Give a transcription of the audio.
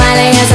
Smiling has